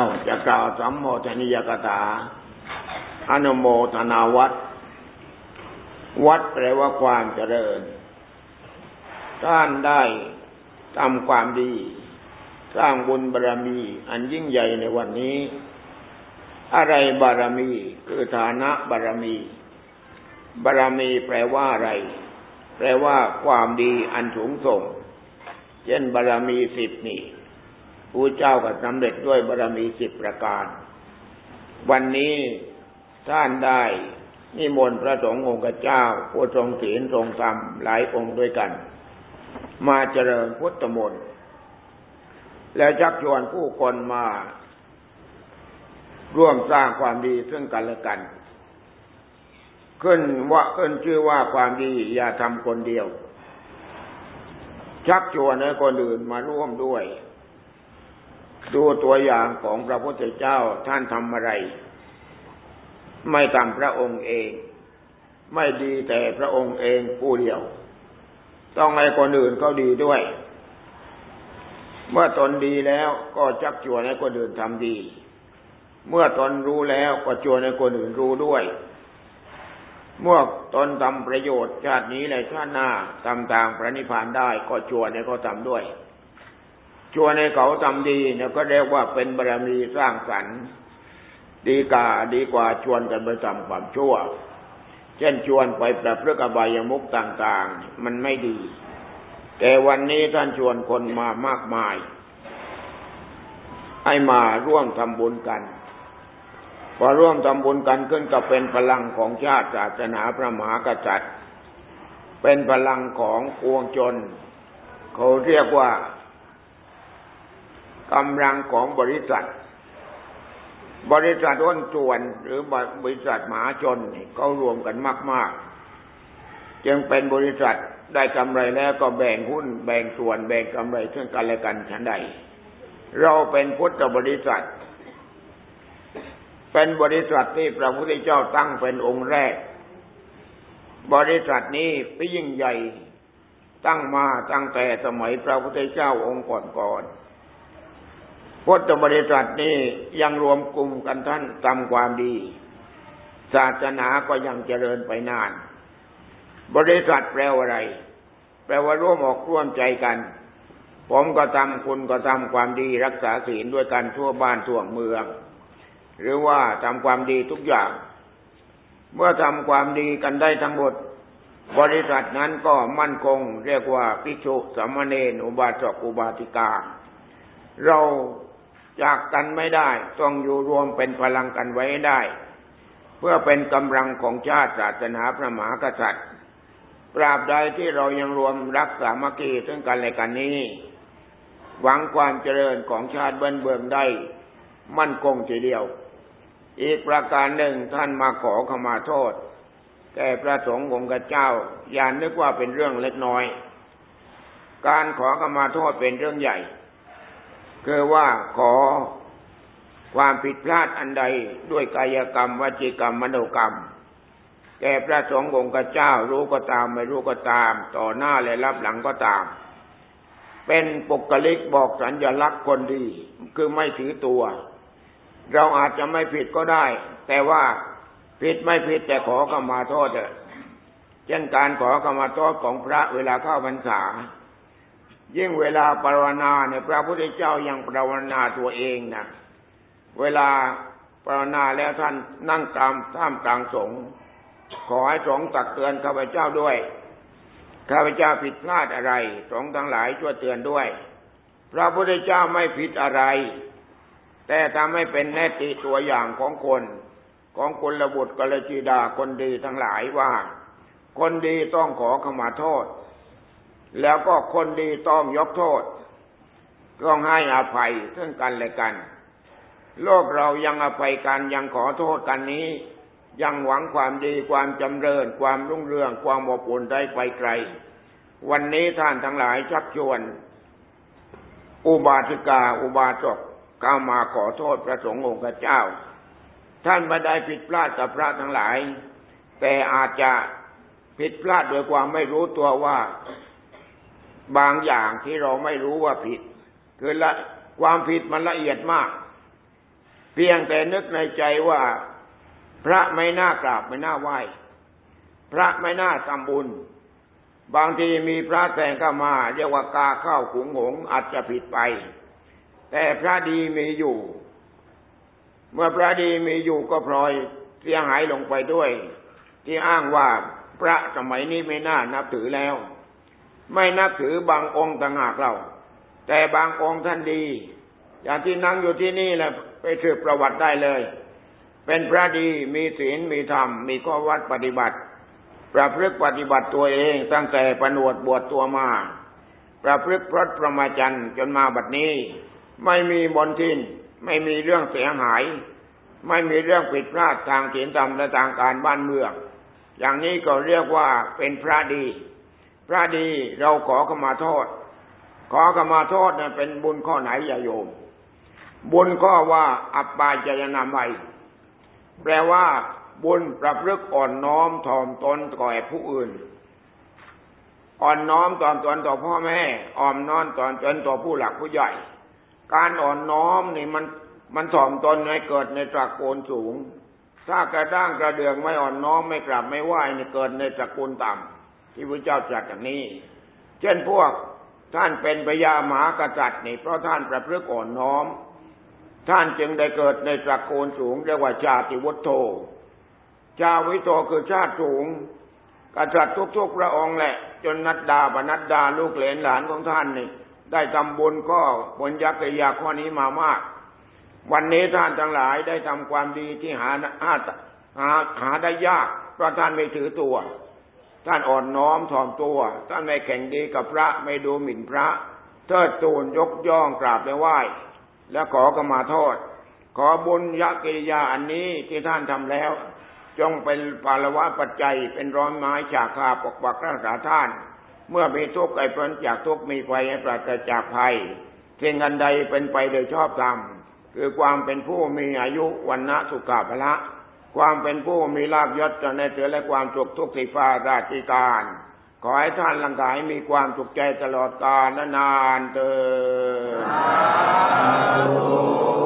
เอาจะกล่าวสัมโมทนิยกถาอนุโมทนาวัด วัดแปลว่าความเจริญ ท่านได้ทำความดี สร้างบุญบารรมี อันยิ่งใหญ่ในวันนี้ อะไรบารมีคือฐานะบารมี บารมีแปลว่าอะไร แปลว่าความดีอันสูงส่ง เช่นบารมีสิบนี่ ผู้เจ้าก็สำเร็จด้วยบารมีสิบประการ วันนี้ท่านได้นิมนต์พระสงฆ์องค์เจ้าผู้ทรงศีลทรงธรรมหลายองค์ด้วยกัน มาเจริญพุทธมนต์แล้วชักชวนผู้คนมา ร่วมสร้างความดีซึ่งกันและกัน ขึ้นว่าขึ้นชื่อว่าความดีอย่าทำคนเดียว ชักชวนให้คนอื่นมาร่วมด้วย ดูตัวอย่างของพระพุทธเจ้าท่านทำอะไร ไม่ทำพระองค์เอง ไม่ดีแต่พระองค์เองผู้เดียว ต้องให้คนอื่นเขาดีด้วย เมื่อตนดีแล้วก็ชักชวนให้คนอื่นทำดี เมื่อตนรู้แล้วก็ชวนให้คนอื่นรู้ด้วยเมื่อตนทำประโยชน์ชาตินี้และชาติหน้าทำทางพระนิพพานได้ก็ชวนให้เขาทำด้วย ชวนให้เขาทำดีเนี่ยก็เรียกว่าเป็นบารมีสร้างสรรค์ ดีกาดีกว่าชวนกันไปทำความชั่ว เช่นชวนไปประพฤติอบายมุกต่างๆ มันไม่ดี แต่วันนี้ท่านชวนคนมามากมาย ให้มาร่วมทำบุญกันพอร่วมทำบุญกันขึ้นก็เป็นพลังของชาติศาสนาพระมหากษัตริย์ เป็นพลังของปวงชนเขาเรียกว่า กำลังของบริษัท บริษัทอ้นส่วน หรือบริษัทมหาชนเขารวมกันมาก ๆ จึงเป็นบริษัทได้กำไรแล้วก็แบ่งหุ้น แบ่งส่วน แบ่งกำไรซึ่งกันและกันฉันใด เราเป็นพุทธบริษัท เป็นบริษัทที่พระพุทธเจ้าตั้งเป็นองค์แรก บริษัทนี้เป็นยิ่งใหญ่ตั้งมาตั้งแต่สมัยพระพุทธเจ้าองค์ก่อน พุทธบริษัทนี้ยังรวมกลุ่มกันท่านทำความดี ศาสนาก็ยังเจริญไปนาน บริษัทแปลว่าอะไร แปลว่าร่วมออกร่วมใจกัน ผมก็ทำคุณก็ทำความดีรักษาศีลด้วยกันทั่วบ้านทั่วเมือง หรือว่าทำความดีทุกอย่าง เมื่อทำความดีกันได้ทั้งหมด บริษัทนั้นก็มั่นคง เรียกว่าพิชุสมณเณรอุบาสกอุบาสิกาเรา จากกันไม่ได้ ต้องอยู่รวมเป็นพลังกันไว้ได้ เพื่อเป็นกำลังของชาติศาสนาพระมหากษัตริย์ปราบใดที่เรายังรวมรักสามัคคีซึ่งกันและกันนี้ หวังความเจริญของชาติเบื้องเบื้องได้ มั่นคงทีเดียว อีกประการหนึ่งท่านมาขอขมาโทษ แก่พระสงฆ์องค์เจ้า อย่านึกว่าเป็นเรื่องเล็กน้อย การขอขมาโทษเป็นเรื่องใหญ่ คือว่าขอความผิดพลาดอันใดด้วยกายกรรมวจีกรรมมโนกรรม แก่พระสงฆ์องค์เจ้ารู้ก็ตามไม่รู้ก็ตาม ต่อหน้าและรับหลังก็ตาม เป็นปกลิกบอกสัญลักษณ์คนดี คือไม่ถือตัว เราอาจจะไม่ผิดก็ได้ แต่ว่าผิดไม่ผิดแต่ขอขมาโทษเถอะเช่นการขอขมาโทษของพระเวลาเข้าพรรษา ยิ่งเวลาปรวนาเนี่ยพระพุทธเจ้ายังปรวนาตัวเองนะเวลาปรวนาแล้วท่านนั่งตามท่ามกลางสงฆ์ขอให้สงฆ์ตักเตือนข้าพเจ้าด้วยข้าพเจ้าผิดพลาดอะไรสงฆ์ทั้งหลายช่วยเตือนด้วย พระพุทธเจ้าไม่ผิดอะไร แต่ทำให้เป็นแนติตัวอย่างของคน ของคนระบุตรกลจีดาคนดีทั้งหลายว่า คนดีต้องขอขมาโทษ แล้วก็คนดีต้องยกโทษ ต้องให้อภัยซึ่งกันและกัน โลกเรายังอภัยกันยังขอโทษกันนี้ ยังหวังความดีความจำเริญ ความรุ่งเรืองความอบอุ่นได้ไปไกล วันนี้ท่านทั้งหลายชักชวน อุบาสิกาอุบาสกเข้ามาขอโทษพระสงฆ์องค์เจ้า ท่านไม่ได้ผิดพลาดกับพระทั้งหลาย แต่อาจจะผิดพลาดโดยความไม่รู้ตัวว่า บางอย่างที่เราไม่รู้ว่าผิด คือละความผิดมันละเอียดมาก เพียงแต่นึกในใจว่า พระไม่น่ากราบไม่น่าไหว้พระไม่น่าทำบุญ บางทีมีพระแสงเข้ามา เรียกว่ากาเข้าขุงหงอาจจะผิดไป แต่พระดีมีอยู่ เมื่อพระดีมีอยู่ก็พลอยเสียหายลงไปด้วย ที่อ้างว่าพระสมัยนี้ไม่น่านับถือแล้ว ไม่นับถือบางองค์ต่างหากเรา แต่บางองค์ท่านดี อย่างที่นั่งอยู่ที่นี่แหละไปสืบประวัติได้เลย เป็นพระดีมีศีลมีธรรม มีข้อวัดปฏิบัติ ประพฤติปฏิบัติตัวเองตั้งแต่ประนวดบวชตัวมา ประพฤติพรตประมาจันจนมาบัดนี้ ไม่มีบนทินไม่มีเรื่องเสียหาย ไม่มีเรื่องผิดพลาดทางศีลธรรมและทางการบ้านเมือง อย่างนี้ก็เรียกว่าเป็นพระดี พระดีเราขอขมาโทษ ขอขมาโทษนะเป็นบุญข้อไหนอย่าโยม บุญก็ว่าอัปปาจยนามัย แปลว่า บุญประพฤกอ่อนน้อมถ่อมตนก่อผู้อื่น อ่อนน้อมต่อมตนต่อพ่อแม่อ่อมน้อมต่อมตนต่อผู้หลักผู้ใหญ่ การอ่อนน้อมนี่มันมันถ่อมตนให้เกิดในตระกูลสูง ถ้ากระด้างกระเดืองไม่อ่อนน้อมไม่กลับไม่ไหวนี่เกิดในตระกูลต่ำ ที่พระเจ้าจัดอย่างนี้ เช่นพวกท่านเป็นพญามหากษัตริย์นี่เพราะท่านประพฤกอ่อนน้อม ท่านจึงได้เกิดในตระกูลสูงเรียกว่าชาติวุฒโธชาวิโตคือชาติสูง กษัตริย์ทุกๆพระองค์แหละ จนนัดดาปนัดดาลูกเหลนหลานของท่านนี่ ได้ทำบุญก็ผลยักษ์ยาข้อนี้มามาก วันนี้ท่านทั้งหลายได้ทำความดีที่หาหาหาหาได้ยากเพราะท่านไม่ถือตัว ท่านอ่อนน้อมถ่อมตัว ท่านไม่แข่งดีกับพระไม่ดูหมิ่นพระเทิดทูนยกย่องกราบและไหว้ และขอกมาโทษ ขอบุญยกิริยาอันนี้ที่ท่านทำแล้ว จงเป็นปารวะปัจจัยเป็นร้อนไม้จากคาปกปักรักษาท่าน เมื่อมีทุกข์ไอ้พ้นจากทุกข์มีไฟให้ปราศจากภัยเพียงอันใดเป็นไปโดยชอบธรรมคือความเป็นผู้มีอายุวันณะสุขภละ ความเป็นผู้มีลาภยศจะในเถือและความสุขทุกสิฟ้าราชิการ ขอให้ท่านลังกายมีความสุขใจตลอดกาลนานเติ Amen.